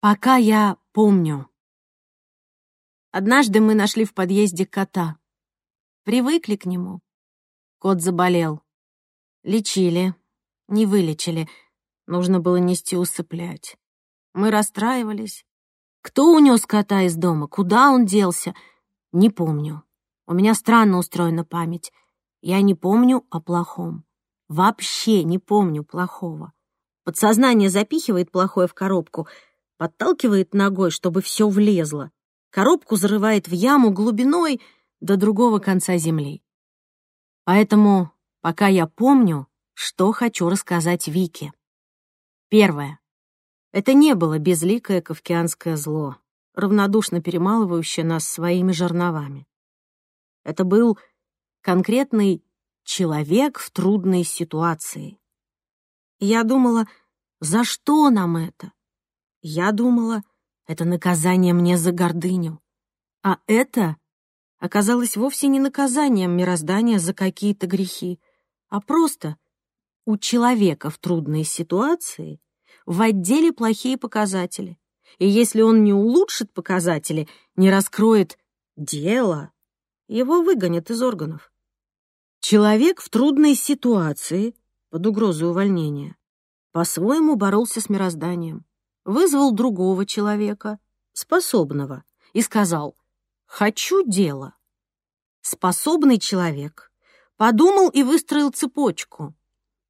Пока я помню. Однажды мы нашли в подъезде кота. Привыкли к нему. Кот заболел. Лечили. Не вылечили. Нужно было нести усыплять. Мы расстраивались. Кто унес кота из дома? Куда он делся? Не помню. У меня странно устроена память. Я не помню о плохом. Вообще не помню плохого. Подсознание запихивает плохое в коробку — подталкивает ногой, чтобы все влезло. Коробку зарывает в яму глубиной до другого конца земли. Поэтому пока я помню, что хочу рассказать Вике. Первое. Это не было безликое кавкианское зло, равнодушно перемалывающее нас своими жерновами. Это был конкретный человек в трудной ситуации. я думала, за что нам это? Я думала, это наказание мне за гордыню. А это оказалось вовсе не наказанием мироздания за какие-то грехи, а просто у человека в трудной ситуации в отделе плохие показатели. И если он не улучшит показатели, не раскроет дело, его выгонят из органов. Человек в трудной ситуации, под угрозой увольнения, по-своему боролся с мирозданием вызвал другого человека, способного, и сказал «хочу дело». Способный человек подумал и выстроил цепочку.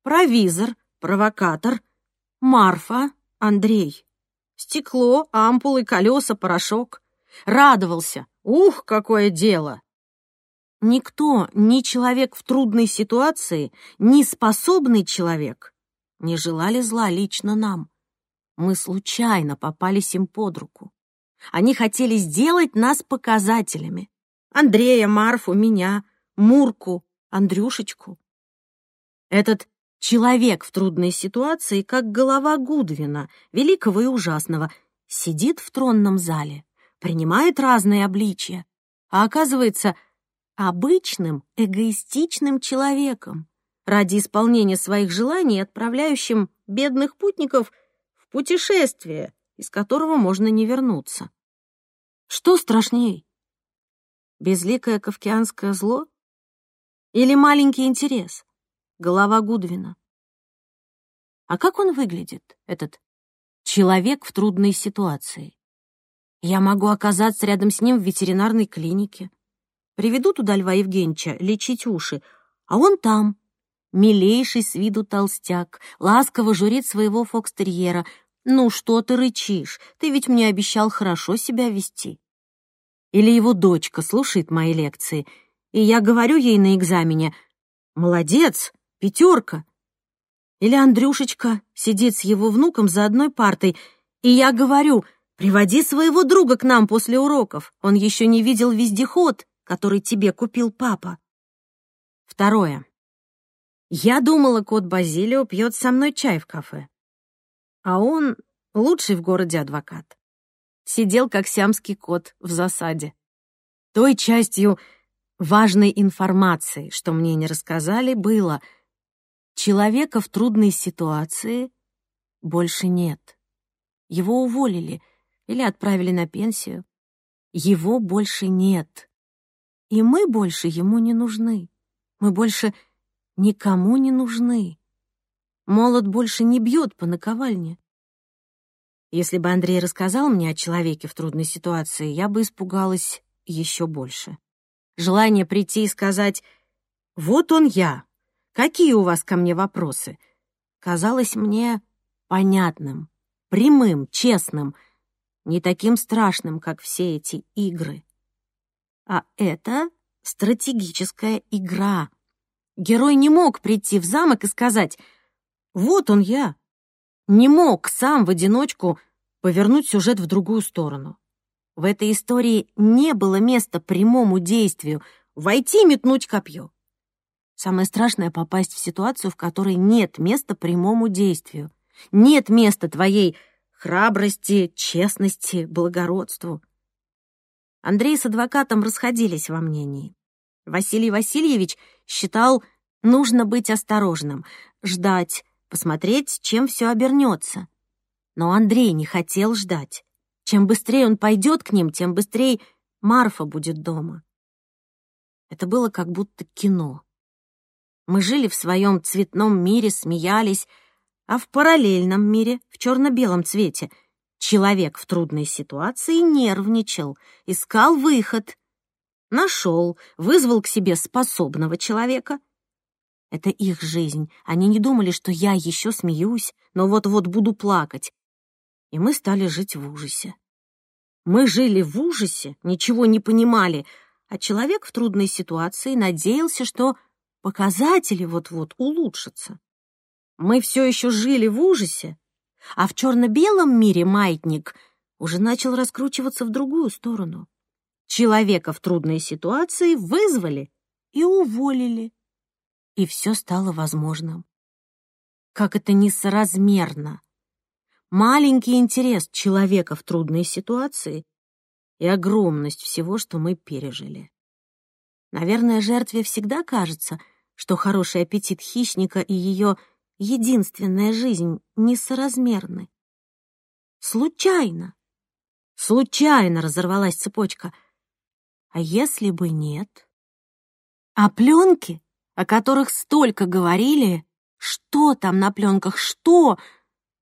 Провизор, провокатор, Марфа, Андрей. Стекло, ампулы, колеса, порошок. Радовался. Ух, какое дело! Никто, ни человек в трудной ситуации, ни способный человек не желали зла лично нам. Мы случайно попались им под руку. Они хотели сделать нас показателями. Андрея, Марфу, меня, Мурку, Андрюшечку. Этот человек в трудной ситуации, как голова Гудвина, великого и ужасного, сидит в тронном зале, принимает разные обличия, а оказывается обычным эгоистичным человеком, ради исполнения своих желаний отправляющим бедных путников — путешествие, из которого можно не вернуться. Что страшней? Безликое кавкианское зло? Или маленький интерес? Голова Гудвина. А как он выглядит, этот человек в трудной ситуации? Я могу оказаться рядом с ним в ветеринарной клинике. Приведу туда Льва Евгеньевича лечить уши, а он там, Милейший с виду толстяк, ласково журит своего фокстерьера. «Ну что ты рычишь? Ты ведь мне обещал хорошо себя вести». Или его дочка слушает мои лекции, и я говорю ей на экзамене «Молодец, пятерка». Или Андрюшечка сидит с его внуком за одной партой, и я говорю «Приводи своего друга к нам после уроков, он еще не видел вездеход, который тебе купил папа». Второе. Я думала, кот Базилио пьет со мной чай в кафе. А он лучший в городе адвокат. Сидел, как сиамский кот, в засаде. Той частью важной информации, что мне не рассказали, было человека в трудной ситуации больше нет. Его уволили или отправили на пенсию. Его больше нет. И мы больше ему не нужны. Мы больше никому не нужны. Молот больше не бьет по наковальне. Если бы Андрей рассказал мне о человеке в трудной ситуации, я бы испугалась еще больше. Желание прийти и сказать «Вот он я, какие у вас ко мне вопросы?» казалось мне понятным, прямым, честным, не таким страшным, как все эти игры. А это стратегическая игра — Герой не мог прийти в замок и сказать «Вот он я». Не мог сам в одиночку повернуть сюжет в другую сторону. В этой истории не было места прямому действию — войти и метнуть копье. Самое страшное — попасть в ситуацию, в которой нет места прямому действию. Нет места твоей храбрости, честности, благородству. Андрей с адвокатом расходились во мнении. Василий Васильевич считал, нужно быть осторожным, ждать, посмотреть, чем все обернется. Но Андрей не хотел ждать. Чем быстрее он пойдет к ним, тем быстрее Марфа будет дома. Это было как будто кино. Мы жили в своем цветном мире, смеялись, а в параллельном мире, в черно-белом цвете, человек в трудной ситуации нервничал, искал выход. Нашел, вызвал к себе способного человека. Это их жизнь. Они не думали, что я еще смеюсь, но вот-вот буду плакать. И мы стали жить в ужасе. Мы жили в ужасе, ничего не понимали, а человек в трудной ситуации надеялся, что показатели вот-вот улучшатся. Мы все еще жили в ужасе, а в черно-белом мире маятник уже начал раскручиваться в другую сторону. Человека в трудной ситуации вызвали и уволили. И все стало возможным. Как это несоразмерно. Маленький интерес человека в трудной ситуации и огромность всего, что мы пережили. Наверное, жертве всегда кажется, что хороший аппетит хищника и ее единственная жизнь несоразмерны. Случайно, случайно разорвалась цепочка. А если бы нет? А пленки, о которых столько говорили, что там на пленках, что,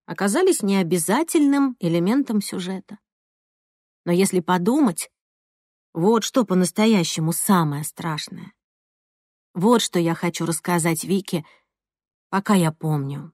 оказались необязательным элементом сюжета. Но если подумать, вот что по-настоящему самое страшное. Вот что я хочу рассказать Вике, пока я помню.